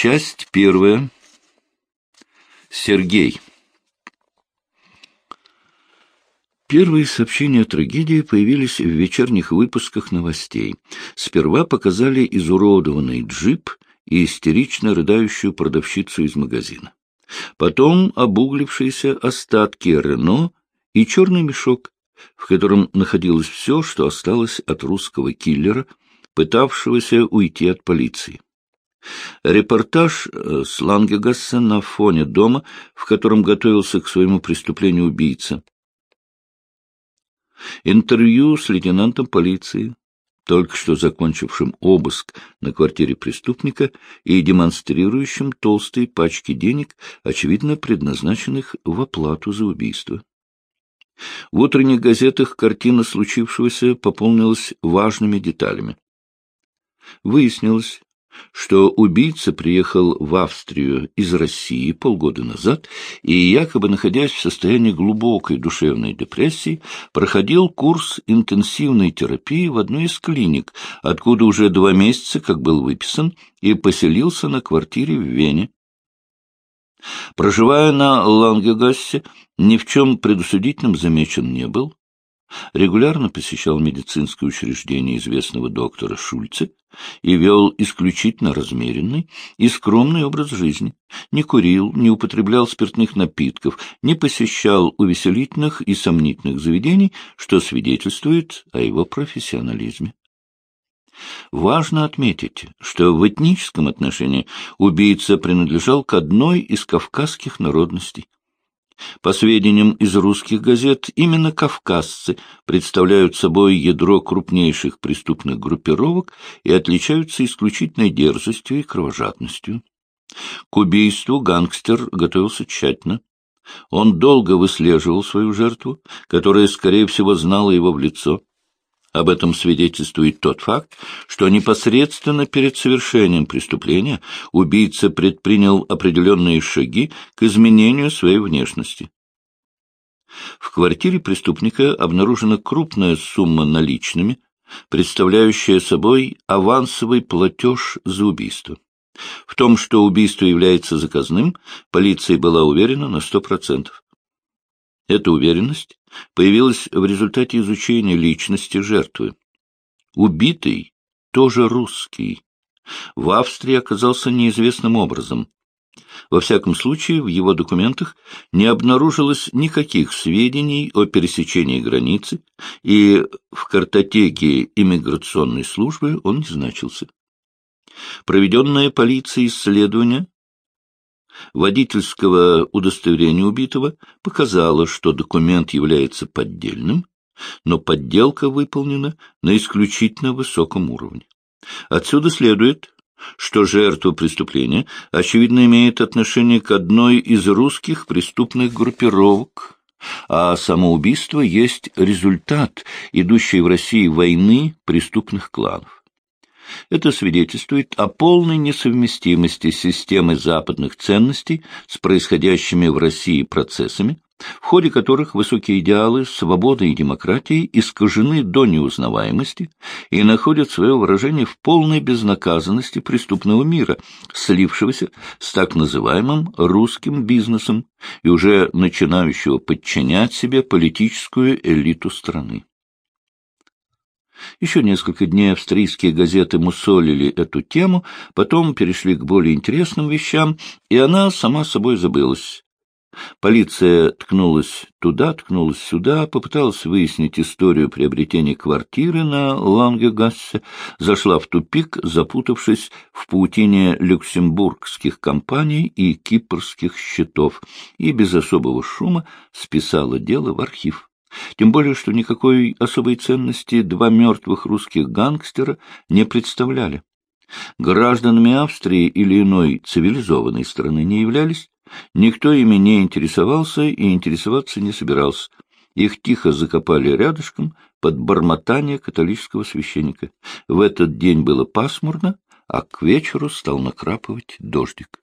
Часть первая. Сергей. Первые сообщения о трагедии появились в вечерних выпусках новостей. Сперва показали изуродованный джип и истерично рыдающую продавщицу из магазина. Потом обуглившиеся остатки Рено и черный мешок, в котором находилось все, что осталось от русского киллера, пытавшегося уйти от полиции. Репортаж э, с Лангегасса на фоне дома, в котором готовился к своему преступлению убийца. Интервью с лейтенантом полиции, только что закончившим обыск на квартире преступника и демонстрирующим толстые пачки денег, очевидно предназначенных в оплату за убийство. В утренних газетах картина случившегося пополнилась важными деталями. Выяснилось, что убийца приехал в Австрию из России полгода назад и, якобы находясь в состоянии глубокой душевной депрессии, проходил курс интенсивной терапии в одной из клиник, откуда уже два месяца как был выписан и поселился на квартире в Вене. Проживая на Лангегассе, ни в чем предусудительном замечен не был, регулярно посещал медицинское учреждение известного доктора Шульце и вел исключительно размеренный и скромный образ жизни, не курил, не употреблял спиртных напитков, не посещал увеселительных и сомнительных заведений, что свидетельствует о его профессионализме. Важно отметить, что в этническом отношении убийца принадлежал к одной из кавказских народностей. По сведениям из русских газет, именно кавказцы представляют собой ядро крупнейших преступных группировок и отличаются исключительной дерзостью и кровожадностью. К убийству гангстер готовился тщательно. Он долго выслеживал свою жертву, которая, скорее всего, знала его в лицо. Об этом свидетельствует тот факт, что непосредственно перед совершением преступления убийца предпринял определенные шаги к изменению своей внешности. В квартире преступника обнаружена крупная сумма наличными, представляющая собой авансовый платеж за убийство. В том, что убийство является заказным, полиция была уверена на сто процентов. Эта уверенность появилась в результате изучения личности жертвы. Убитый тоже русский. В Австрии оказался неизвестным образом. Во всяком случае, в его документах не обнаружилось никаких сведений о пересечении границы, и в картотеке иммиграционной службы он не значился. Проведенное полицией исследование водительского удостоверения убитого показало, что документ является поддельным, но подделка выполнена на исключительно высоком уровне. Отсюда следует, что жертва преступления, очевидно, имеет отношение к одной из русских преступных группировок, а самоубийство есть результат идущей в России войны преступных кланов. Это свидетельствует о полной несовместимости системы западных ценностей с происходящими в России процессами, в ходе которых высокие идеалы свободы и демократии искажены до неузнаваемости и находят свое выражение в полной безнаказанности преступного мира, слившегося с так называемым русским бизнесом и уже начинающего подчинять себе политическую элиту страны. Еще несколько дней австрийские газеты мусолили эту тему, потом перешли к более интересным вещам, и она сама собой забылась. Полиция ткнулась туда, ткнулась сюда, попыталась выяснить историю приобретения квартиры на Лангегассе, зашла в тупик, запутавшись в паутине люксембургских компаний и кипрских счетов, и без особого шума списала дело в архив. Тем более, что никакой особой ценности два мертвых русских гангстера не представляли. Гражданами Австрии или иной цивилизованной страны не являлись, никто ими не интересовался и интересоваться не собирался. Их тихо закопали рядышком под бормотание католического священника. В этот день было пасмурно, а к вечеру стал накрапывать дождик.